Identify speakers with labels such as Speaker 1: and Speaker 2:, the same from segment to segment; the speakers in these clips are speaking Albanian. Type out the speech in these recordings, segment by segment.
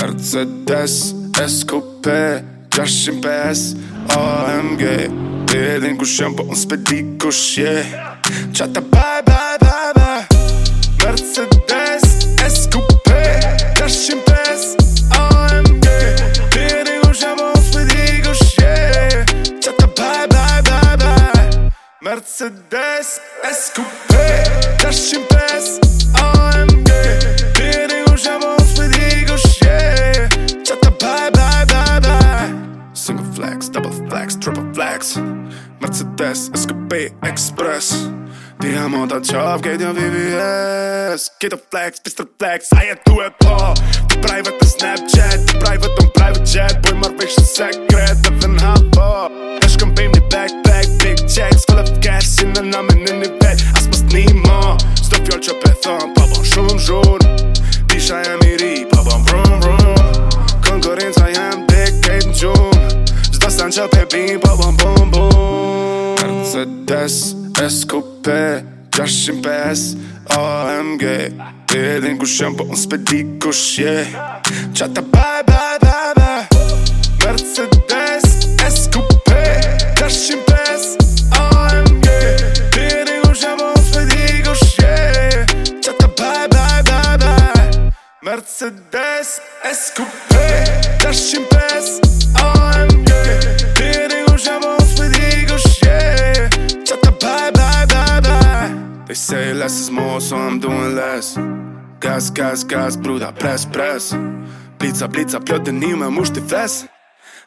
Speaker 1: Mercedes coupe dasch im best i'm gay bin ich am fredigo schee tata bye bye bye bye mercedes coupe dasch im best i'm gay bin ich am fredigo schee tata bye bye bye bye mercedes coupe dasch im best single flags, double flags, triple flex. Mercedes, Escape, Express. Te amo tan chav, que yo viví es. flags. flex, Mr. Flex, I had to have all. The private, the Snapchat, the private, on private jet. Boy, my bitch, the secret, the van hop up. Cash can pay me big checks. Full of cash, in the numb and kanë që pepi po bëm bëm bëm Mercedes, SQP, 605, AMG Ti edhin ku shëm po unë s'pedi ku shje Qa të baj baj baj Mercedes, SQP Mercedes S coupé Dashin pes AMG Tiri ku shabon s'pëdi ku shje Qëta bye bye bye bye They say less is more so I'm doing less Gas gas gas bruda press press Blitza blitza plët dhe një me mush t'i fles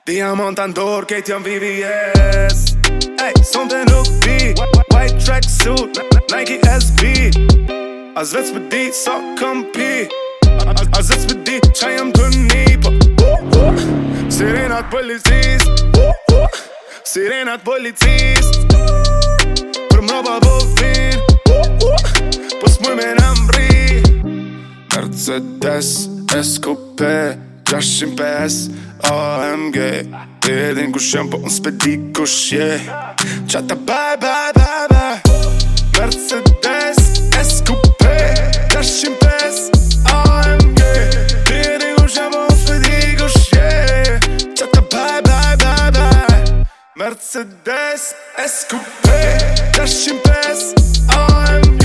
Speaker 1: Diamant andor kejt jam VVS Ej, son të nuk bi White track suit Nike SB As vetë s'pëdi sa so kompi di që jam të njipë po? Sirenat policist Sirenat policist Për më pa po fin Po s'moj me në mri Mercedes, SKP, 605, AMG Ti edhin ku shem, po në s'pe di ku shje Qa ta bye, bye, bye, bye Mercedes Mercedes, Escoupé, the une peste, AMG.